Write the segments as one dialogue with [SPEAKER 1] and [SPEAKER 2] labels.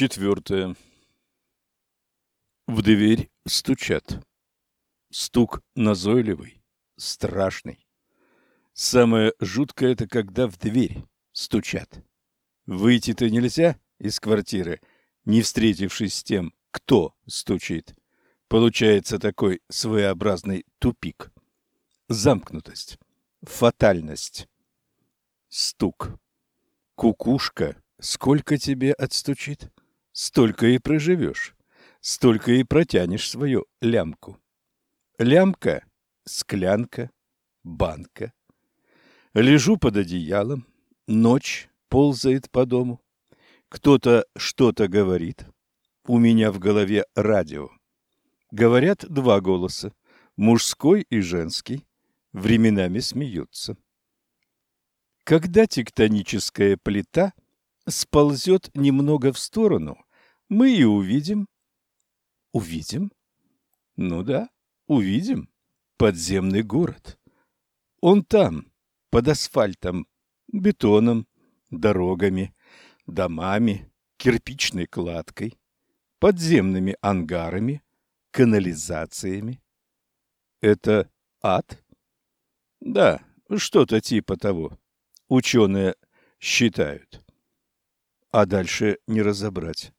[SPEAKER 1] Четвертое. В дверь стучат. Стук назойливый, страшный. Самое жуткое – это когда в дверь стучат. Выйти-то нельзя из квартиры, не встретившись с тем, кто стучит. Получается такой своеобразный тупик. Замкнутость, фатальность, стук. Кукушка сколько тебе отстучит, столько и проживешь, столько и протянешь свою лямку. Лямка — склянка, банка. Лежу под одеялом, ночь ползает по дому. Кто-то что-то говорит. У меня в голове радио. Говорят два голоса, мужской и женский, временами смеются. Когда тектоническая плита сползет немного в сторону, мы и увидим. Увидим? Ну да, увидим. Подземный город. Он там, под асфальтом, бетоном, дорогами, домами, кирпичной кладкой, подземными ангарами, канализациями. Это ад? Да, что-то типа того. Ученые считают. А дальше не разобрать.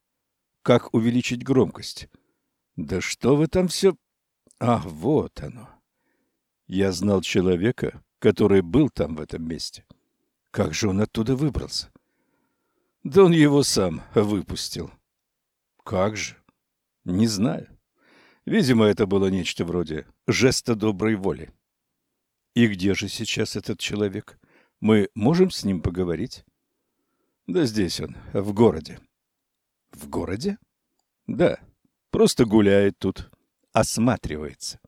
[SPEAKER 1] Как увеличить громкость? Да что вы там все... Ах, вот оно. Я знал человека, который был там в этом месте. Как же он оттуда выбрался? Да он его сам выпустил. Как же? Не знаю. Видимо, это было нечто вроде жеста доброй воли. И где же сейчас этот человек? Мы можем с ним поговорить? Да здесь он, в городе. В городе? Да, просто гуляет тут, осматривается.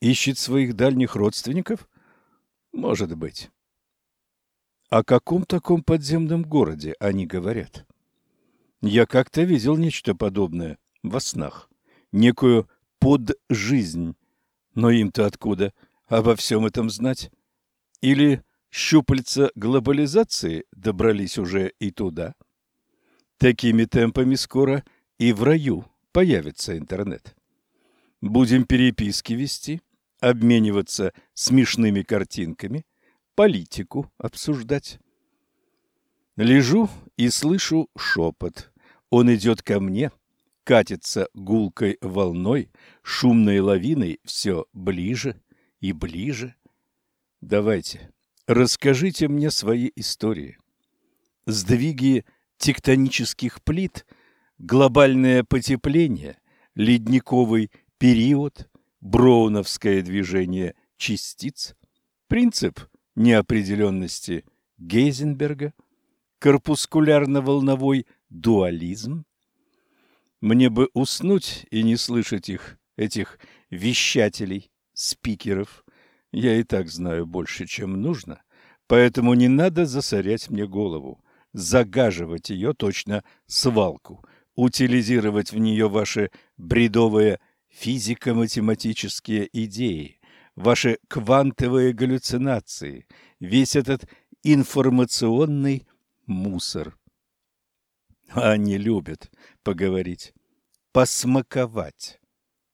[SPEAKER 1] Ищет своих дальних родственников? Может быть. О каком таком подземном городе они говорят? Я как-то видел нечто подобное во снах. Некую поджизнь. Но им-то откуда обо всем этом знать? Или щупальца глобализации добрались уже и туда. Такими темпами скоро и в раю появится интернет. Будем переписки вести, обмениваться смешными картинками, политику обсуждать. Лежу и слышу шепот. Он идет ко мне, катится гулкой волной, шумной лавиной все ближе и ближе. Давайте, Расскажите мне свои истории. Сдвиги тектонических плит, глобальное потепление, ледниковый период, броуновское движение частиц, принцип неопределенности Гейзенберга, корпускулярно-волновой дуализм. Мне бы уснуть и не слышать их, этих вещателей, спикеров. Я и так знаю больше, чем нужно, поэтому не надо засорять мне голову, загаживать ее точно свалку, утилизировать в нее ваши бредовые физико-математические идеи, ваши квантовые галлюцинации, весь этот информационный мусор. Они любят поговорить, посмаковать.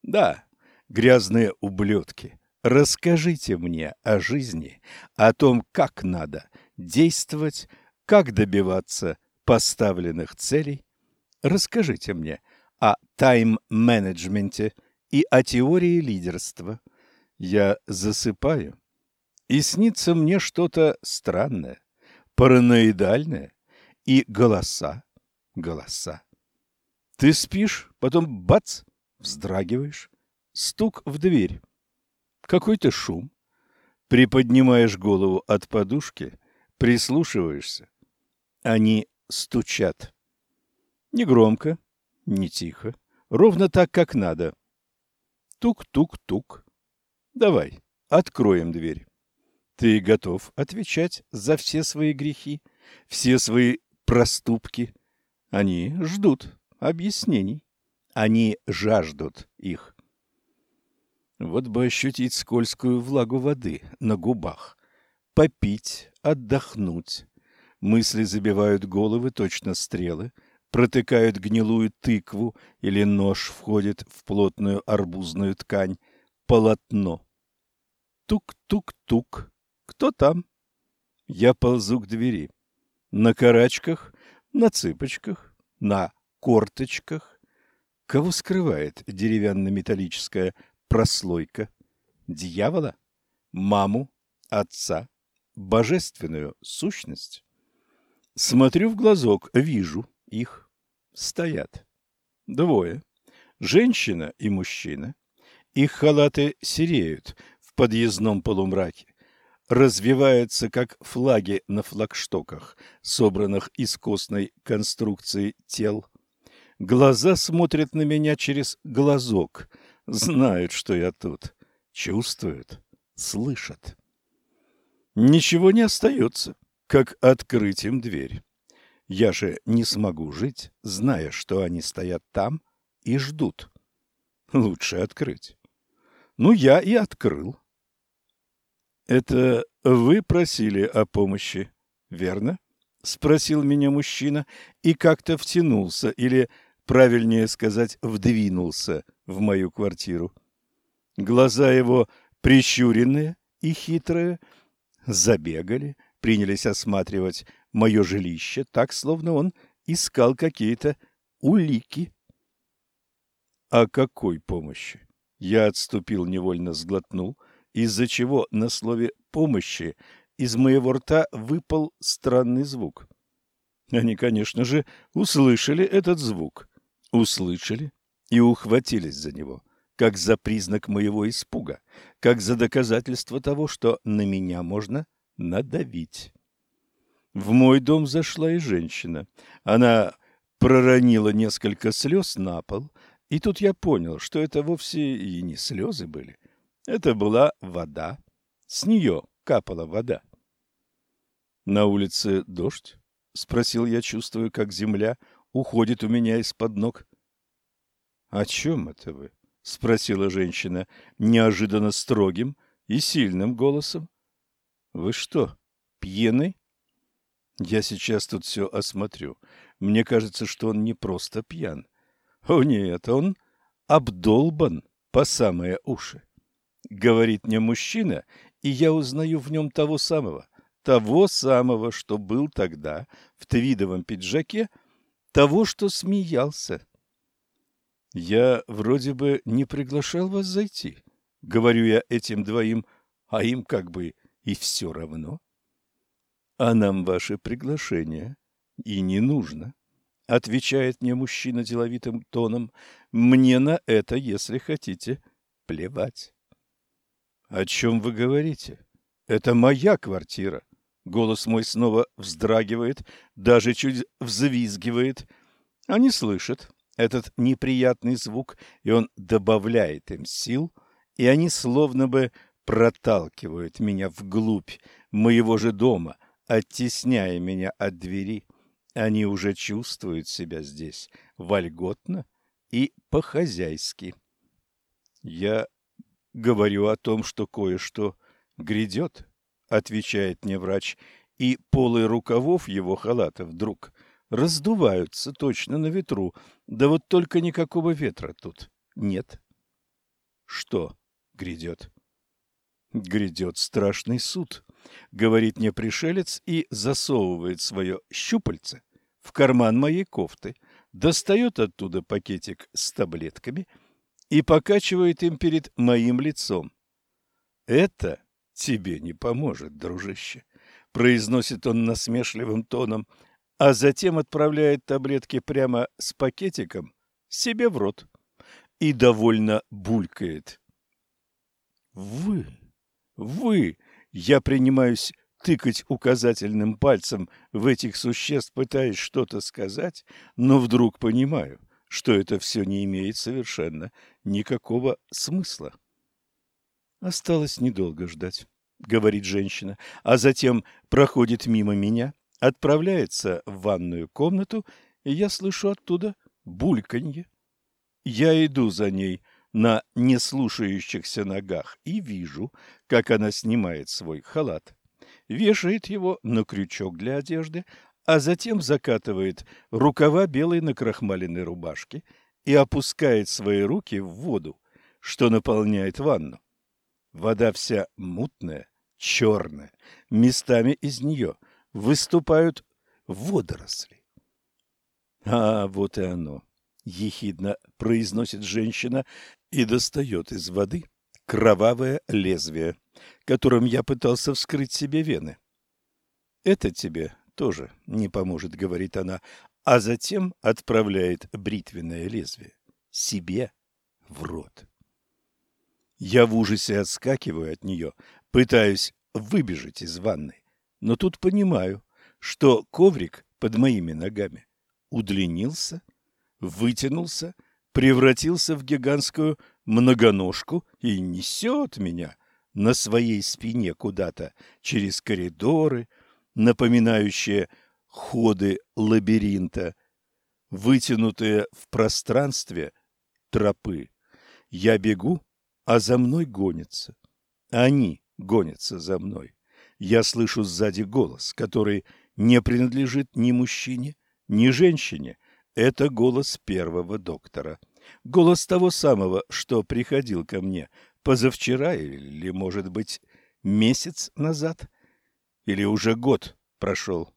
[SPEAKER 1] Да, грязные ублюдки, Расскажите мне о жизни, о том, как надо действовать, как добиваться поставленных целей. Расскажите мне о тайм-менеджменте и о теории лидерства. Я засыпаю, и снится мне что-то странное, параноидальное, и голоса, голоса. Ты спишь, потом бац, вздрагиваешь, стук в дверь какой-то шум. Приподнимаешь голову от подушки, прислушиваешься. Они стучат. Не громко, не тихо, ровно так, как надо. Тук-тук-тук. Давай, откроем дверь. Ты готов отвечать за все свои грехи, все свои проступки. Они ждут объяснений. Они жаждут их. Вот бы ощутить скользкую влагу воды на губах, попить, отдохнуть. Мысли забивают головы, точно стрелы, протыкают гнилую тыкву или нож входит в плотную арбузную ткань. Полотно. Тук-тук-тук. Кто там? Я ползу к двери. На карачках, на цыпочках, на корточках. Кого скрывает деревянно-металлическая прослойка? Дьявола? Маму? Отца? Божественную сущность? Смотрю в глазок, вижу их. Стоят. Двое. Женщина и мужчина. Их халаты сереют в подъездном полумраке развиваются как флаги на флагштоках, собранных из костной конструкции тел. Глаза смотрят на меня через глазок, знают, что я тут, чувствуют, слышат. Ничего не остается, как открыть им дверь. Я же не смогу жить, зная, что они стоят там и ждут. Лучше открыть. Ну, я и открыл. «Это вы просили о помощи, верно?» — спросил меня мужчина и как-то втянулся, или, правильнее сказать, вдвинулся в мою квартиру. Глаза его прищуренные и хитрые, забегали, принялись осматривать мое жилище, так, словно он искал какие-то улики. «О какой помощи?» Я отступил, невольно сглотнул — из-за чего на слове «помощи» из моего рта выпал странный звук. Они, конечно же, услышали этот звук, услышали и ухватились за него, как за признак моего испуга, как за доказательство того, что на меня можно надавить. В мой дом зашла и женщина. Она проронила несколько слез на пол, и тут я понял, что это вовсе и не слезы были, это была вода. С нее капала вода. «На улице дождь?» — спросил я, чувствуя, как земля уходит у меня из-под ног. «О чем это вы?» — спросила женщина неожиданно строгим и сильным голосом. «Вы что, пьяный?» «Я сейчас тут все осмотрю. Мне кажется, что он не просто пьян. О нет, он обдолбан по самые уши говорит мне мужчина, и я узнаю в нем того самого, того самого, что был тогда в твидовом пиджаке, того, что смеялся. Я вроде бы не приглашал вас зайти, говорю я этим двоим, а им как бы и все равно. А нам ваше приглашение и не нужно, отвечает мне мужчина деловитым тоном. Мне на это, если хотите, плевать. О чем вы говорите? Это моя квартира. Голос мой снова вздрагивает, даже чуть взвизгивает. Они слышат этот неприятный звук, и он добавляет им сил, и они словно бы проталкивают меня вглубь моего же дома, оттесняя меня от двери. Они уже чувствуют себя здесь вольготно и по-хозяйски. Я говорю о том, что кое-что грядет, отвечает мне врач, и полы рукавов его халата вдруг раздуваются точно на ветру, да вот только никакого ветра тут нет. Что грядет? Грядет страшный суд, говорит мне пришелец и засовывает свое щупальце в карман моей кофты, достает оттуда пакетик с таблетками – и покачивает им перед моим лицом. «Это тебе не поможет, дружище», — произносит он насмешливым тоном, а затем отправляет таблетки прямо с пакетиком себе в рот и довольно булькает. «Вы, вы!» Я принимаюсь тыкать указательным пальцем в этих существ, пытаясь что-то сказать, но вдруг понимаю — что это все не имеет совершенно никакого смысла. Осталось недолго ждать, говорит женщина, а затем проходит мимо меня, отправляется в ванную комнату, и я слышу оттуда бульканье. Я иду за ней на неслушающихся ногах и вижу, как она снимает свой халат, вешает его на крючок для одежды, а затем закатывает рукава белой накрахмаленной рубашки и опускает свои руки в воду, что наполняет ванну. Вода вся мутная, черная, местами из нее выступают водоросли. А вот и оно, ехидно произносит женщина и достает из воды кровавое лезвие, которым я пытался вскрыть себе вены. Это тебе тоже не поможет, говорит она, а затем отправляет бритвенное лезвие себе в рот. Я в ужасе отскакиваю от нее, пытаюсь выбежать из ванной, но тут понимаю, что коврик под моими ногами удлинился, вытянулся, превратился в гигантскую многоножку и несет меня на своей спине куда-то через коридоры, напоминающие ходы лабиринта, вытянутые в пространстве тропы. Я бегу, а за мной гонятся. Они гонятся за мной. Я слышу сзади голос, который не принадлежит ни мужчине, ни женщине. Это голос первого доктора. Голос того самого, что приходил ко мне позавчера или, может быть, месяц назад, или уже год прошел.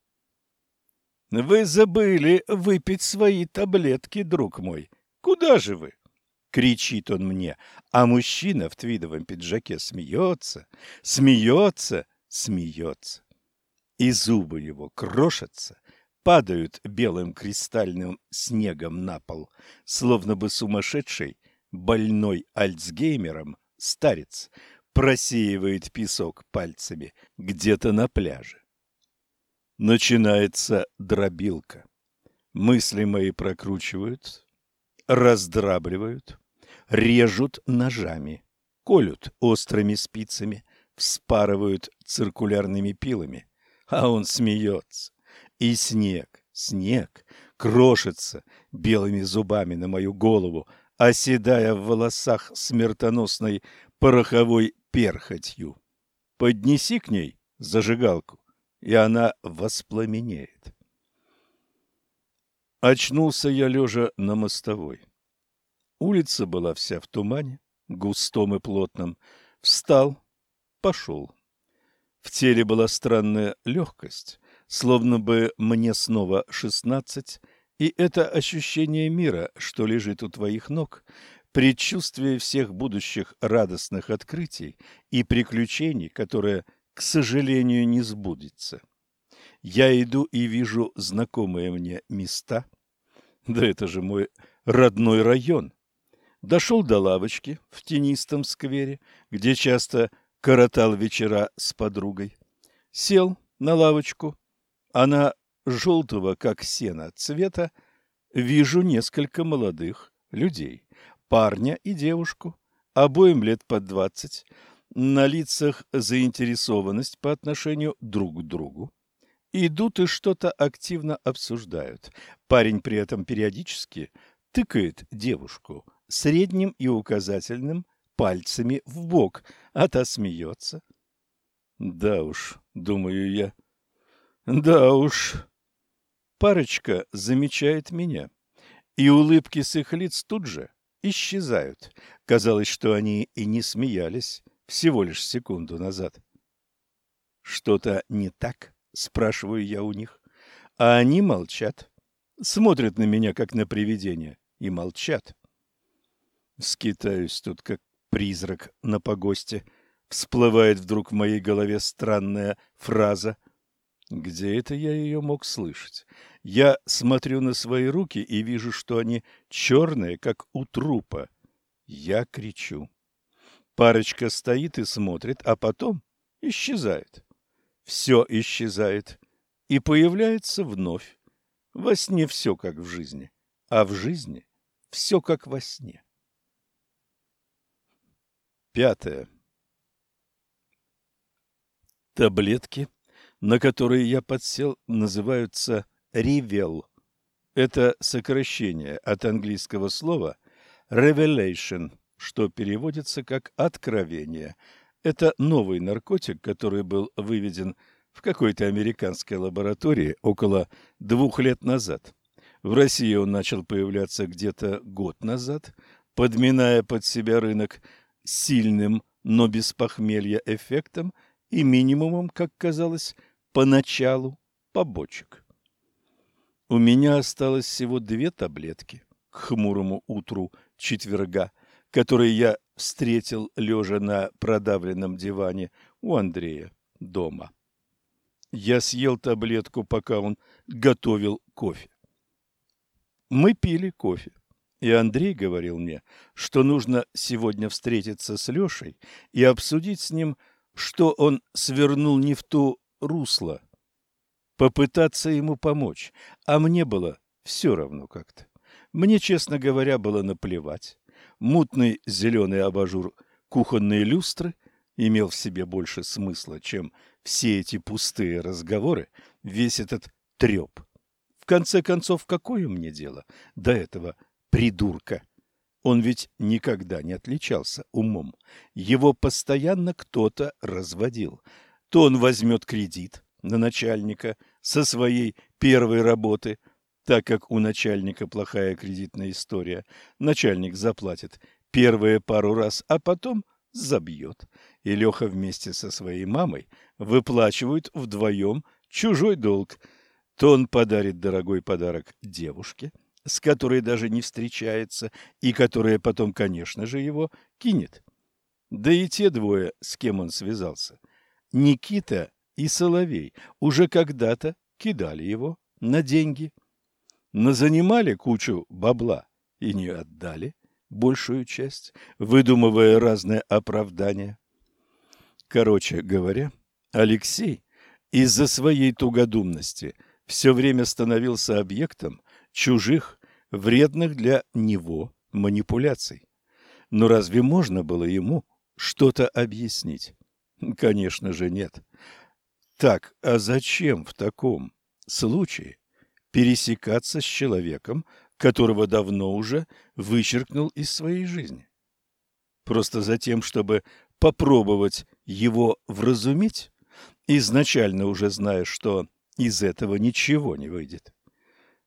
[SPEAKER 1] Вы забыли выпить свои таблетки, друг мой. Куда же вы? кричит он мне, а мужчина в твидовом пиджаке смеется, смеется, смеется. И зубы его крошатся, падают белым кристальным снегом на пол, словно бы сумасшедший, больной Альцгеймером старец просеивает песок пальцами где-то на пляже. Начинается дробилка. Мысли мои прокручивают, раздрабливают, режут ножами, колют острыми спицами, вспарывают циркулярными пилами, а он смеется. И снег, снег крошится белыми зубами на мою голову, оседая в волосах смертоносной пороховой перхотью. Поднеси к ней зажигалку, и она воспламенеет. Очнулся я лежа на мостовой. Улица была вся в тумане, густом и плотном. Встал, пошел. В теле была странная легкость, словно бы мне снова шестнадцать, и это ощущение мира, что лежит у твоих ног, предчувствие всех будущих радостных открытий и приключений, которое, к сожалению, не сбудется. Я иду и вижу знакомые мне места. Да это же мой родной район. Дошел до лавочки в тенистом сквере, где часто коротал вечера с подругой. Сел на лавочку. Она желтого, как сено, цвета. Вижу несколько молодых людей, парня и девушку, обоим лет под двадцать. На лицах заинтересованность по отношению друг к другу. Идут и что-то активно обсуждают. Парень при этом периодически тыкает девушку – средним и указательным пальцами в бок, а та смеется. Да уж, думаю я. Да уж. Парочка замечает меня, и улыбки с их лиц тут же исчезают. Казалось, что они и не смеялись всего лишь секунду назад. Что-то не так, спрашиваю я у них, а они молчат, смотрят на меня как на привидение и молчат. Скитаюсь тут, как призрак на погосте. Всплывает вдруг в моей голове странная фраза. Где это я ее мог слышать? Я смотрю на свои руки и вижу, что они черные, как у трупа. Я кричу. Парочка стоит и смотрит, а потом исчезает. Все исчезает и появляется вновь. Во сне все как в жизни, а в жизни все как во сне. Пятое. Таблетки, на которые я подсел, называются Ривел. Это сокращение от английского слова revelation, что переводится как откровение. Это новый наркотик, который был выведен в какой-то американской лаборатории около двух лет назад. В России он начал появляться где-то год назад, подминая под себя рынок сильным, но без похмелья эффектом и минимумом, как казалось, поначалу побочек. У меня осталось всего две таблетки к хмурому утру четверга, которые я встретил лежа на продавленном диване у Андрея дома. Я съел таблетку, пока он готовил кофе. Мы пили кофе, и Андрей говорил мне, что нужно сегодня встретиться с Лешей и обсудить с ним, что он свернул не в то русло, попытаться ему помочь, а мне было все равно как-то. Мне, честно говоря, было наплевать. Мутный зеленый абажур кухонной люстры имел в себе больше смысла, чем все эти пустые разговоры, весь этот треп. В конце концов, какое мне дело до этого придурка? Он ведь никогда не отличался умом. Его постоянно кто-то разводил. То он возьмет кредит, на начальника со своей первой работы, так как у начальника плохая кредитная история. Начальник заплатит первые пару раз, а потом забьет. И Леха вместе со своей мамой выплачивают вдвоем чужой долг. То он подарит дорогой подарок девушке, с которой даже не встречается, и которая потом, конечно же, его кинет. Да и те двое, с кем он связался. Никита и Соловей уже когда-то кидали его на деньги. Назанимали кучу бабла и не отдали большую часть, выдумывая разные оправдания. Короче говоря, Алексей из-за своей тугодумности все время становился объектом чужих, вредных для него манипуляций. Но разве можно было ему что-то объяснить? Конечно же нет. Так, а зачем в таком случае пересекаться с человеком, которого давно уже вычеркнул из своей жизни? Просто за тем, чтобы попробовать его вразумить, изначально уже зная, что из этого ничего не выйдет.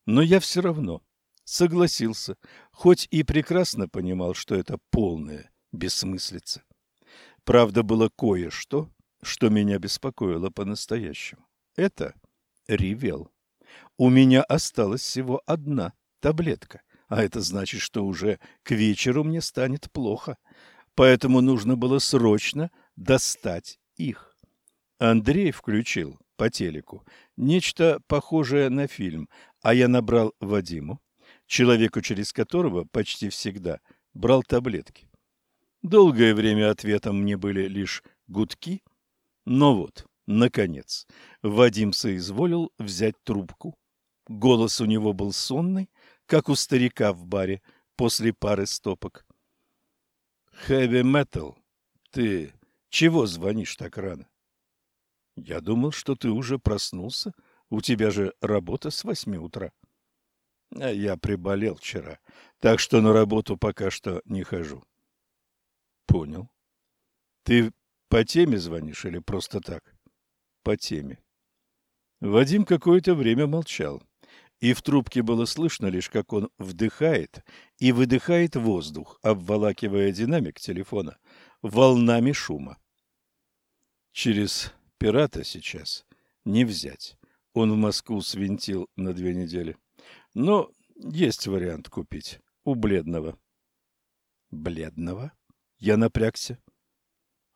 [SPEAKER 1] Но я все равно согласился, хоть и прекрасно понимал, что это полная бессмыслица. Правда, было кое-что, что меня беспокоило по-настоящему. Это ревел. У меня осталась всего одна таблетка, а это значит, что уже к вечеру мне станет плохо. Поэтому нужно было срочно достать их. Андрей включил по телеку нечто похожее на фильм, а я набрал Вадиму, человеку, через которого почти всегда брал таблетки. Долгое время ответом мне были лишь гудки – но вот, наконец, Вадим соизволил взять трубку. Голос у него был сонный, как у старика в баре после пары стопок. «Хэви метал, ты чего звонишь так рано?» «Я думал, что ты уже проснулся. У тебя же работа с восьми утра». А я приболел вчера, так что на работу пока что не хожу. Понял. Ты по теме звонишь или просто так? По теме. Вадим какое-то время молчал, и в трубке было слышно лишь, как он вдыхает и выдыхает воздух, обволакивая динамик телефона волнами шума. Через пирата сейчас не взять. Он в Москву свинтил на две недели. Но есть вариант купить у бледного. Бледного? Я напрягся.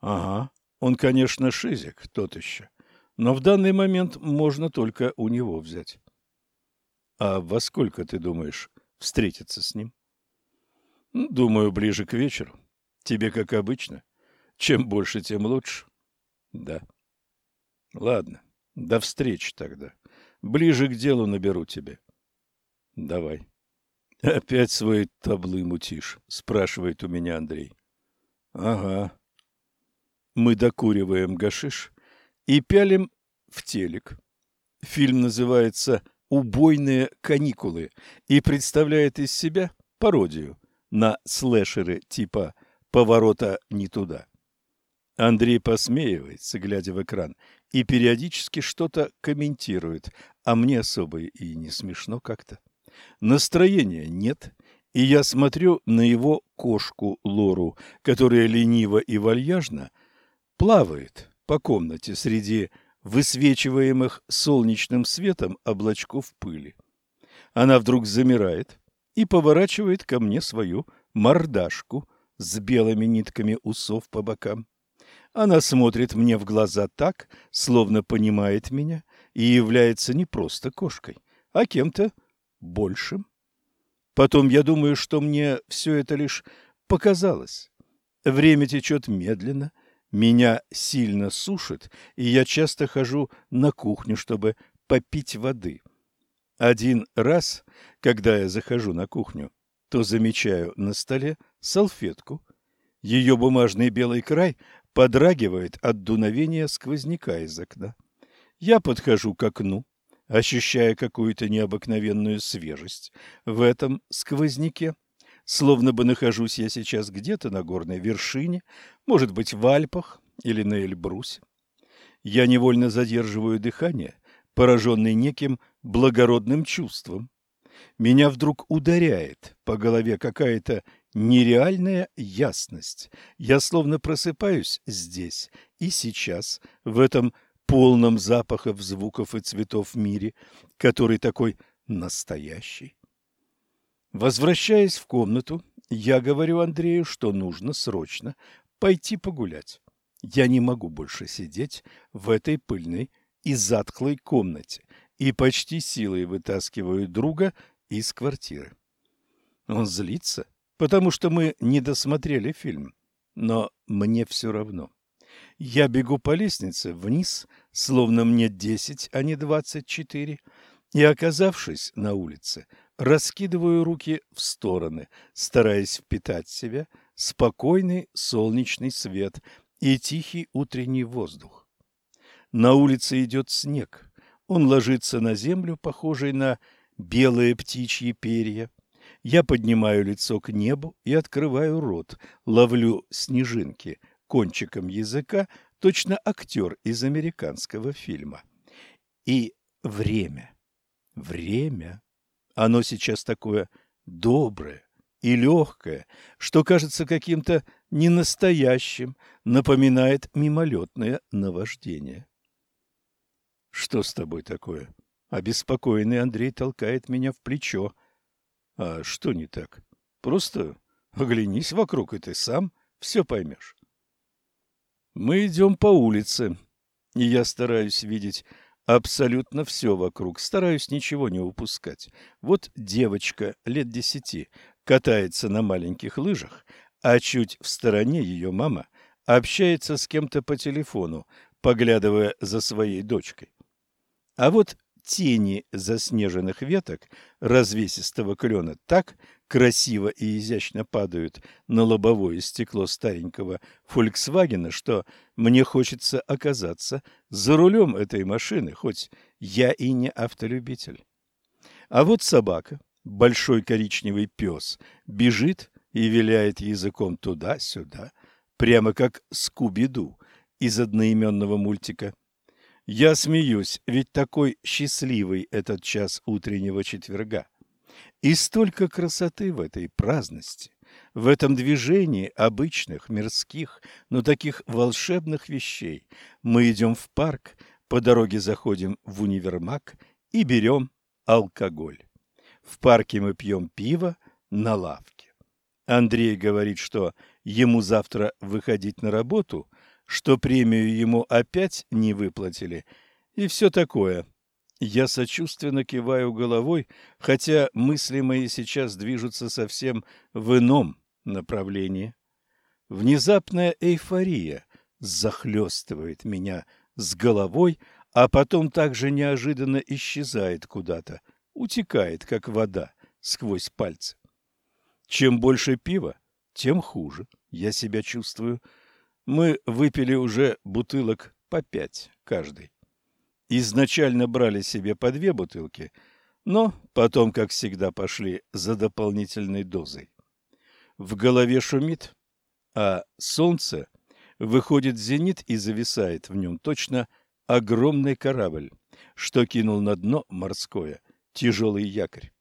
[SPEAKER 1] Ага, он, конечно, шизик, тот еще. Но в данный момент можно только у него взять. А во сколько, ты думаешь, встретиться с ним? Думаю, ближе к вечеру. Тебе как обычно. Чем больше, тем лучше. Да. Ладно, до встречи тогда. Ближе к делу наберу тебе. Давай. Опять свой таблы мутишь, спрашивает у меня Андрей. Ага, мы докуриваем гашиш и пялим в телек. Фильм называется «Убойные каникулы» и представляет из себя пародию на слэшеры типа «Поворота не туда». Андрей посмеивается, глядя в экран, и периодически что-то комментирует, а мне особо и не смешно как-то. Настроения нет, и я смотрю на его кошку Лору, которая лениво и вальяжно плавает по комнате среди высвечиваемых солнечным светом облачков пыли. Она вдруг замирает и поворачивает ко мне свою мордашку с белыми нитками усов по бокам. Она смотрит мне в глаза так, словно понимает меня и является не просто кошкой, а кем-то большим. Потом я думаю, что мне все это лишь показалось. Время течет медленно, меня сильно сушит, и я часто хожу на кухню, чтобы попить воды. Один раз, когда я захожу на кухню, то замечаю на столе салфетку. Ее бумажный белый край подрагивает от дуновения сквозняка из окна. Я подхожу к окну, ощущая какую-то необыкновенную свежесть в этом сквозняке. Словно бы нахожусь я сейчас где-то на горной вершине, может быть, в Альпах или на Эльбрусе. Я невольно задерживаю дыхание, пораженный неким благородным чувством. Меня вдруг ударяет по голове какая-то нереальная ясность. Я словно просыпаюсь здесь и сейчас, в этом полном запахов, звуков и цветов мире, который такой настоящий. Возвращаясь в комнату, я говорю Андрею, что нужно срочно пойти погулять. Я не могу больше сидеть в этой пыльной и затхлой комнате и почти силой вытаскиваю друга из квартиры. Он злится, потому что мы не досмотрели фильм, но мне все равно. Я бегу по лестнице вниз, словно мне десять, а не двадцать четыре, и, оказавшись на улице, раскидываю руки в стороны, стараясь впитать в себя спокойный солнечный свет и тихий утренний воздух. На улице идет снег. Он ложится на землю, похожий на белые птичьи перья. Я поднимаю лицо к небу и открываю рот, ловлю снежинки кончиком языка, точно актер из американского фильма. И время, время, оно сейчас такое доброе и легкое, что кажется каким-то ненастоящим, напоминает мимолетное наваждение. Что с тобой такое? Обеспокоенный Андрей толкает меня в плечо. А что не так? Просто оглянись вокруг, и ты сам все поймешь. Мы идем по улице, и я стараюсь видеть абсолютно все вокруг, стараюсь ничего не упускать. Вот девочка лет десяти катается на маленьких лыжах, а чуть в стороне ее мама общается с кем-то по телефону, поглядывая за своей дочкой. А вот тени заснеженных веток развесистого клена так красиво и изящно падают на лобовое стекло старенького «Фольксвагена», что мне хочется оказаться за рулем этой машины, хоть я и не автолюбитель. А вот собака, большой коричневый пес, бежит и виляет языком туда-сюда, прямо как Скуби-Ду из одноименного мультика. Я смеюсь, ведь такой счастливый этот час утреннего четверга. И столько красоты в этой праздности, в этом движении обычных, мирских, но таких волшебных вещей. Мы идем в парк, по дороге заходим в универмаг и берем алкоголь. В парке мы пьем пиво на лавке. Андрей говорит, что ему завтра выходить на работу – что премию ему опять не выплатили, и все такое. Я сочувственно киваю головой, хотя мысли мои сейчас движутся совсем в ином направлении. Внезапная эйфория захлестывает меня с головой, а потом также неожиданно исчезает куда-то, утекает, как вода, сквозь пальцы. Чем больше пива, тем хуже я себя чувствую. Мы выпили уже бутылок по пять каждый. Изначально брали себе по две бутылки, но потом, как всегда, пошли за дополнительной дозой. В голове шумит, а солнце выходит в зенит и зависает в нем точно огромный корабль, что кинул на дно морское тяжелый якорь.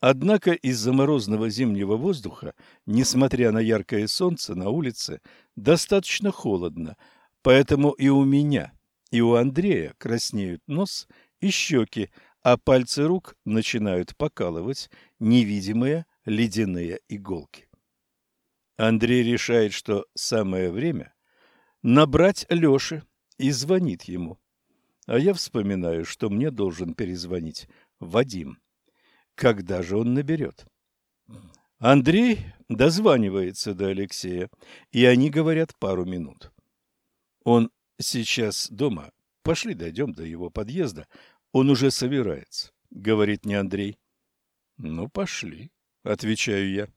[SPEAKER 1] Однако из-за морозного зимнего воздуха, несмотря на яркое солнце, на улице достаточно холодно, поэтому и у меня, и у Андрея краснеют нос и щеки, а пальцы рук начинают покалывать невидимые ледяные иголки. Андрей решает, что самое время набрать Лёше и звонит ему. А я вспоминаю, что мне должен перезвонить Вадим. Когда же он наберет? Андрей дозванивается до Алексея, и они говорят пару минут. Он сейчас дома. Пошли дойдем до его подъезда. Он уже собирается, говорит мне Андрей. Ну, пошли, отвечаю я.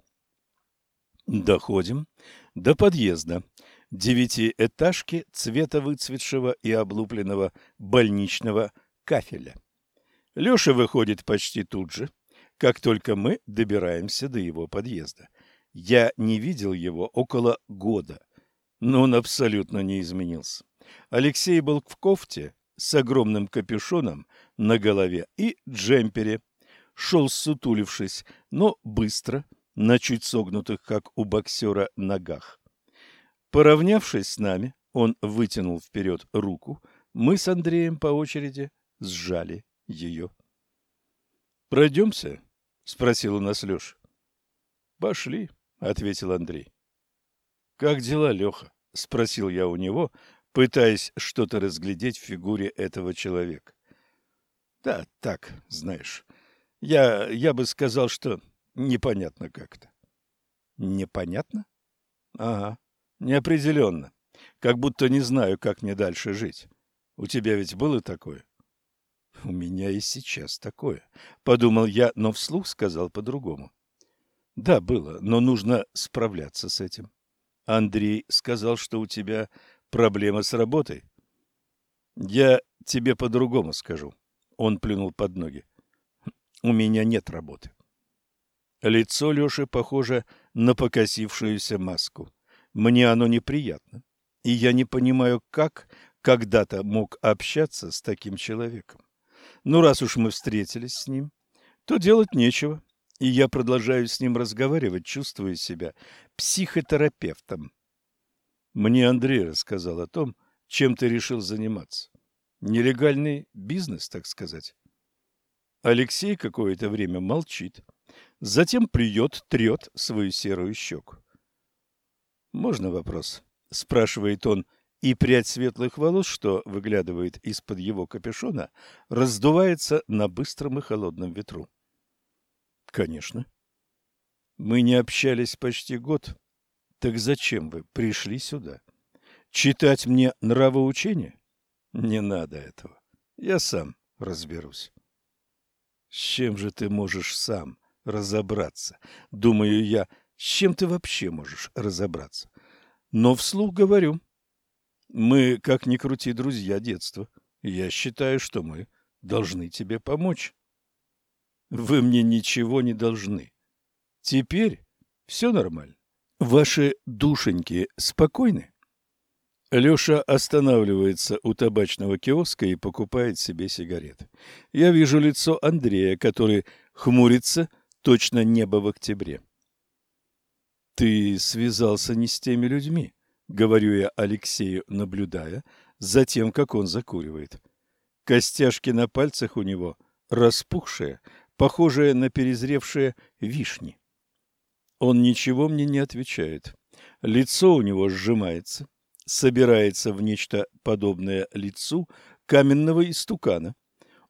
[SPEAKER 1] Доходим до подъезда. Девятиэтажки цвета выцветшего и облупленного больничного кафеля. Леша выходит почти тут же, как только мы добираемся до его подъезда. Я не видел его около года, но он абсолютно не изменился. Алексей был в кофте с огромным капюшоном на голове и джемпере. Шел сутулившись, но быстро, на чуть согнутых, как у боксера, ногах. Поравнявшись с нами, он вытянул вперед руку. Мы с Андреем по очереди сжали ее. «Пройдемся?» — спросил у нас Леша. «Пошли», — ответил Андрей. «Как дела, Леха?» — спросил я у него, пытаясь что-то разглядеть в фигуре этого человека. «Да, так, знаешь. Я, я бы сказал, что непонятно как-то». «Непонятно?» «Ага, неопределенно. Как будто не знаю, как мне дальше жить. У тебя ведь было такое?» У меня и сейчас такое, подумал я, но вслух сказал по-другому. Да, было, но нужно справляться с этим. Андрей сказал, что у тебя проблема с работой. Я тебе по-другому скажу. Он плюнул под ноги. У меня нет работы. Лицо Лёши похоже на покосившуюся маску. Мне оно неприятно, и я не понимаю, как когда-то мог общаться с таким человеком. Ну, раз уж мы встретились с ним, то делать нечего, и я продолжаю с ним разговаривать, чувствуя себя психотерапевтом. Мне Андрей рассказал о том, чем ты решил заниматься. Нелегальный бизнес, так сказать. Алексей какое-то время молчит, затем плюет, трет свою серую щеку. «Можно вопрос?» — спрашивает он, и прядь светлых волос, что выглядывает из-под его капюшона, раздувается на быстром и холодном ветру. Конечно. Мы не общались почти год. Так зачем вы пришли сюда? Читать мне нравоучение? Не надо этого. Я сам разберусь. С чем же ты можешь сам разобраться? Думаю я, с чем ты вообще можешь разобраться? Но вслух говорю, мы, как ни крути, друзья детства. Я считаю, что мы должны тебе помочь. Вы мне ничего не должны. Теперь все нормально. Ваши душеньки спокойны? Лёша останавливается у табачного киоска и покупает себе сигареты. Я вижу лицо Андрея, который хмурится, точно небо в октябре. Ты связался не с теми людьми, говорю я Алексею, наблюдая за тем, как он закуривает. Костяшки на пальцах у него распухшие, похожие на перезревшие вишни. Он ничего мне не отвечает. Лицо у него сжимается, собирается в нечто подобное лицу каменного истукана.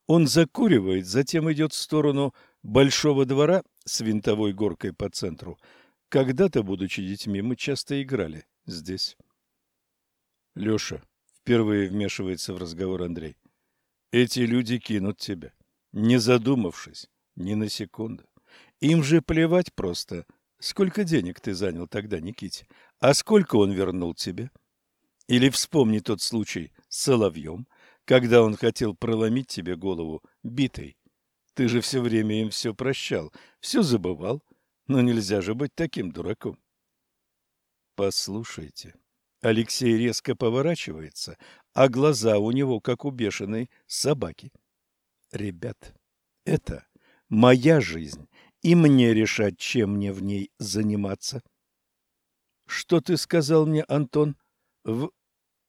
[SPEAKER 1] Он закуривает, затем идет в сторону большого двора с винтовой горкой по центру. Когда-то, будучи детьми, мы часто играли здесь. Лёша, впервые вмешивается в разговор Андрей. Эти люди кинут тебя, не задумавшись ни на секунду. Им же плевать просто, сколько денег ты занял тогда Никите, а сколько он вернул тебе. Или вспомни тот случай с Соловьем, когда он хотел проломить тебе голову битой. Ты же все время им все прощал, все забывал, но нельзя же быть таким дураком. Послушайте. Алексей резко поворачивается, а глаза у него как у бешеной собаки. Ребят, это моя жизнь, и мне решать, чем мне в ней заниматься. Что ты сказал мне, Антон? В...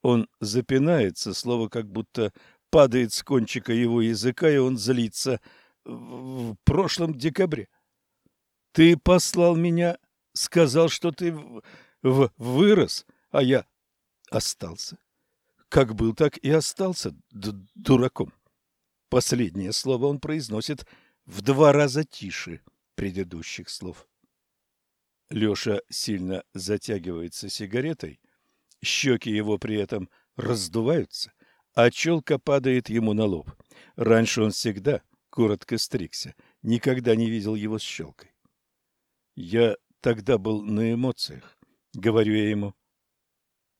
[SPEAKER 1] Он запинается, слово как будто падает с кончика его языка, и он злится. В прошлом декабре. Ты послал меня, сказал, что ты в... Вырос, а я остался. Как был, так и остался дураком. Последнее слово он произносит в два раза тише предыдущих слов. Лёша сильно затягивается сигаретой, щеки его при этом раздуваются, а челка падает ему на лоб. Раньше он всегда коротко стригся, никогда не видел его с щелкой. Я тогда был на эмоциях, говорю я ему.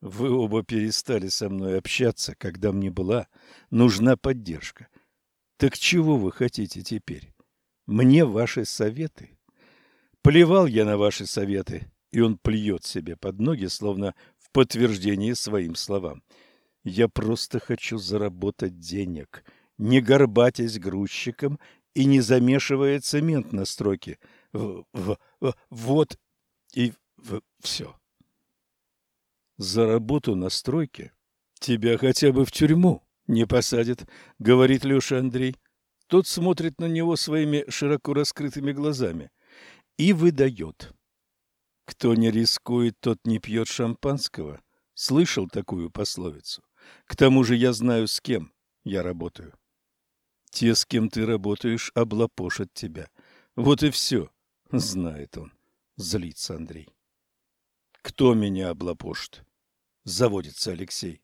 [SPEAKER 1] Вы оба перестали со мной общаться, когда мне была нужна поддержка. Так чего вы хотите теперь? Мне ваши советы? Плевал я на ваши советы, и он плюет себе под ноги, словно в подтверждение своим словам. Я просто хочу заработать денег, не горбатясь грузчиком и не замешивая цемент на стройке. В, в, в, вот и в, все. За работу на стройке тебя хотя бы в тюрьму не посадят, говорит Леша Андрей. Тот смотрит на него своими широко раскрытыми глазами и выдает. Кто не рискует, тот не пьет шампанского. Слышал такую пословицу. К тому же я знаю, с кем я работаю. Те, с кем ты работаешь, облапошат тебя. Вот и все, знает он. Злится Андрей. Кто меня облапошит? Заводится Алексей.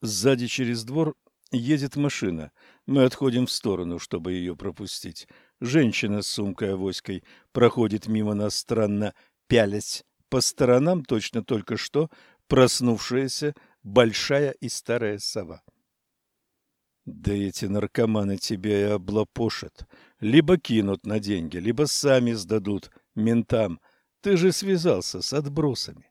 [SPEAKER 1] Сзади через двор едет машина. Мы отходим в сторону, чтобы ее пропустить. Женщина с сумкой-авоськой проходит мимо нас странно, пялясь по сторонам, точно только что проснувшаяся большая и старая сова. Да эти наркоманы тебя и облапошат. Либо кинут на деньги, либо сами сдадут ментам. Ты же связался с отбросами.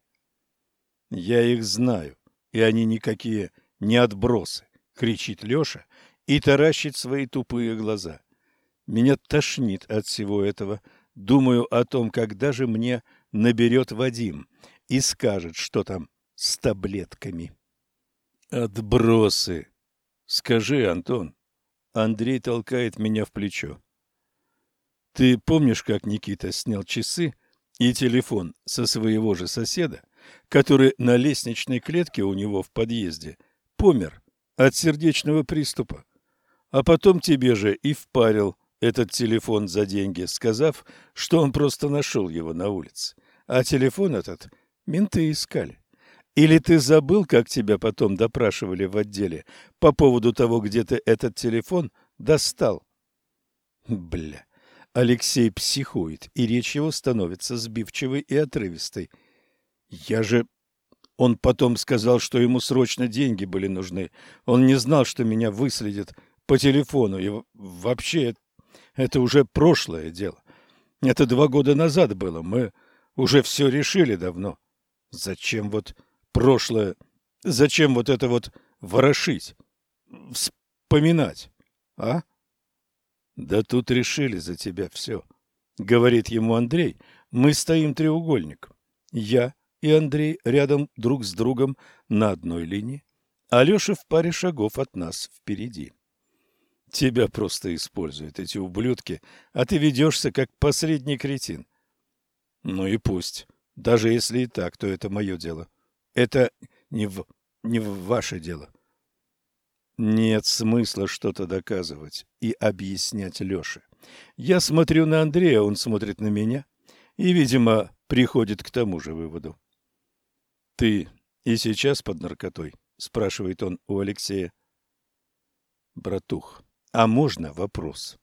[SPEAKER 1] Я их знаю, и они никакие не отбросы, кричит Лёша и таращит свои тупые глаза. Меня тошнит от всего этого. Думаю о том, когда же мне наберет Вадим и скажет, что там с таблетками. Отбросы. Скажи, Антон. Андрей толкает меня в плечо. Ты помнишь, как Никита снял часы и телефон со своего же соседа, который на лестничной клетке у него в подъезде помер от сердечного приступа, а потом тебе же и впарил этот телефон за деньги, сказав, что он просто нашел его на улице. А телефон этот менты искали. Или ты забыл, как тебя потом допрашивали в отделе по поводу того, где ты этот телефон достал? Бля. Алексей психует, и речь его становится сбивчивой и отрывистой. Я же... Он потом сказал, что ему срочно деньги были нужны. Он не знал, что меня выследят по телефону. И вообще это уже прошлое дело. Это два года назад было. Мы уже все решили давно. Зачем вот прошлое? Зачем вот это вот ворошить? Вспоминать? А? Да тут решили за тебя все. Говорит ему Андрей. Мы стоим треугольник. Я и Андрей рядом друг с другом на одной линии. Алеша в паре шагов от нас впереди. Тебя просто используют эти ублюдки, а ты ведешься как последний кретин. Ну и пусть. Даже если и так, то это мое дело. Это не в, не в ваше дело. Нет смысла что-то доказывать и объяснять Лёше. Я смотрю на Андрея, он смотрит на меня и, видимо, приходит к тому же выводу. «Ты и сейчас под наркотой?» – спрашивает он у Алексея. «Братух, а можно вопрос?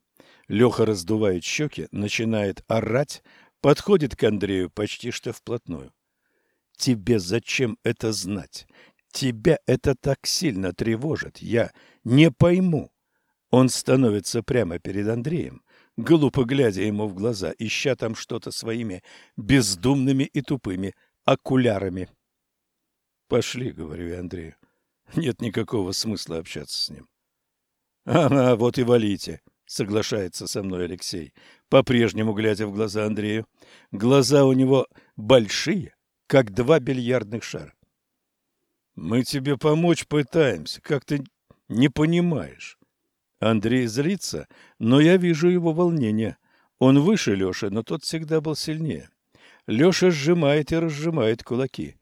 [SPEAKER 1] Леха раздувает щеки, начинает орать, подходит к Андрею почти что вплотную. Тебе зачем это знать? Тебя это так сильно тревожит. Я не пойму. Он становится прямо перед Андреем, глупо глядя ему в глаза, ища там что-то своими бездумными и тупыми окулярами. Пошли, говорю я Андрею. Нет никакого смысла общаться с ним. Ага, вот и валите, соглашается со мной Алексей, по-прежнему глядя в глаза Андрею. Глаза у него большие, как два бильярдных шара. Мы тебе помочь пытаемся, как ты не понимаешь. Андрей злится, но я вижу его волнение. Он выше Лёши, но тот всегда был сильнее. Лёша сжимает и разжимает кулаки.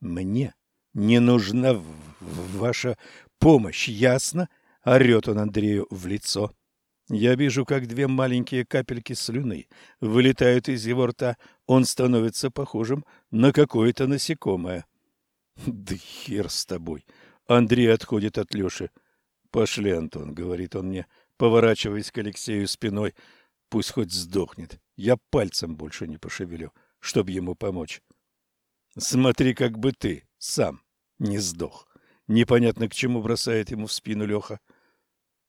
[SPEAKER 1] Мне не нужна ваша помощь, ясно? Орёт он Андрею в лицо. Я вижу, как две маленькие капельки слюны вылетают из его рта. Он становится похожим на какое-то насекомое. Да хер с тобой. Андрей отходит от Лёши. Пошли, Антон, говорит он мне, поворачиваясь к Алексею спиной. Пусть хоть сдохнет. Я пальцем больше не пошевелю, чтобы ему помочь. Смотри, как бы ты сам не сдох. Непонятно к чему бросает ему в спину Леха.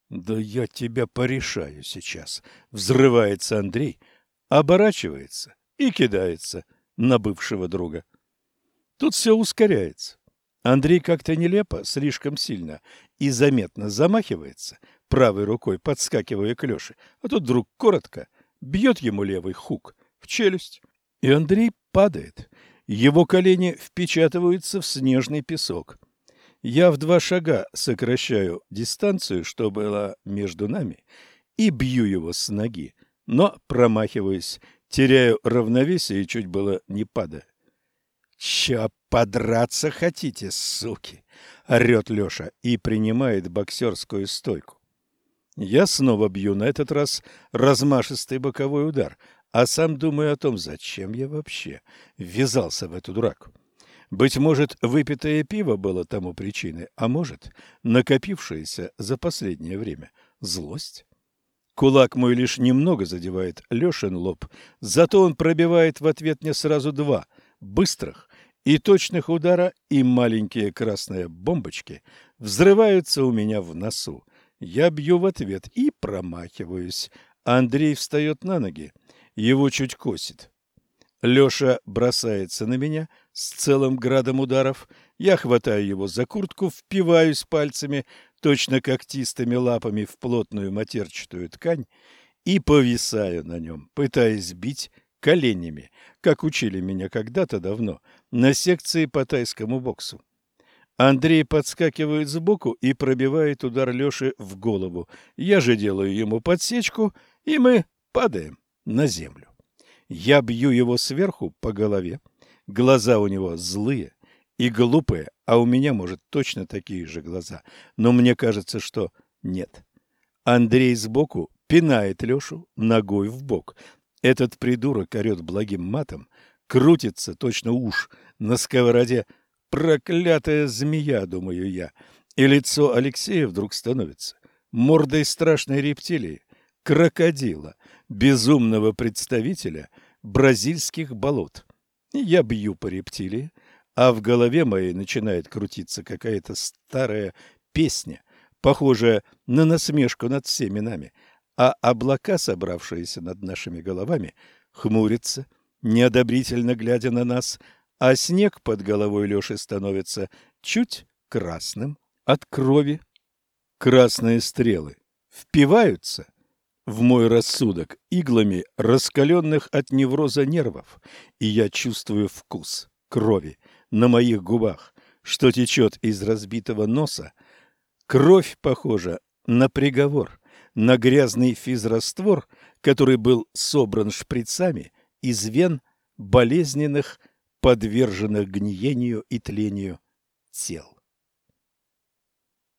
[SPEAKER 1] Да я тебя порешаю сейчас. Взрывается Андрей, оборачивается и кидается на бывшего друга. Тут все ускоряется. Андрей как-то нелепо, слишком сильно и заметно замахивается, правой рукой подскакивая к Лёше, а тут вдруг коротко бьет ему левый хук в челюсть, и Андрей падает. Его колени впечатываются в снежный песок. Я в два шага сокращаю дистанцию, что была между нами, и бью его с ноги, но промахиваюсь, теряю равновесие и чуть было не падаю. «Чё, подраться хотите, суки?» — орёт Лёша и принимает боксерскую стойку. Я снова бью, на этот раз размашистый боковой удар, а сам думаю о том, зачем я вообще ввязался в эту драку. Быть может, выпитое пиво было тому причиной, а может, накопившаяся за последнее время злость. Кулак мой лишь немного задевает Лёшин лоб, зато он пробивает в ответ мне сразу два — быстрых и точных удара, и маленькие красные бомбочки взрываются у меня в носу. Я бью в ответ и промахиваюсь. Андрей встает на ноги. Его чуть косит. Леша бросается на меня с целым градом ударов. Я хватаю его за куртку, впиваюсь пальцами, точно когтистыми лапами в плотную матерчатую ткань и повисаю на нем, пытаясь бить коленями, как учили меня когда-то давно на секции по тайскому боксу. Андрей подскакивает сбоку и пробивает удар Лёши в голову. Я же делаю ему подсечку, и мы падаем на землю. Я бью его сверху по голове. Глаза у него злые и глупые, а у меня, может, точно такие же глаза. Но мне кажется, что нет. Андрей сбоку пинает Лёшу ногой в бок. Этот придурок орет благим матом, крутится точно уж на сковороде. Проклятая змея, думаю я. И лицо Алексея вдруг становится мордой страшной рептилии, крокодила, безумного представителя бразильских болот. Я бью по рептилии, а в голове моей начинает крутиться какая-то старая песня, похожая на насмешку над всеми нами – а облака, собравшиеся над нашими головами, хмурятся, неодобрительно глядя на нас, а снег под головой Лёши становится чуть красным от крови. Красные стрелы впиваются в мой рассудок иглами раскаленных от невроза нервов, и я чувствую вкус крови на моих губах, что течет из разбитого носа. Кровь похожа на приговор, на грязный физраствор, который был собран шприцами из вен болезненных, подверженных гниению и тлению тел.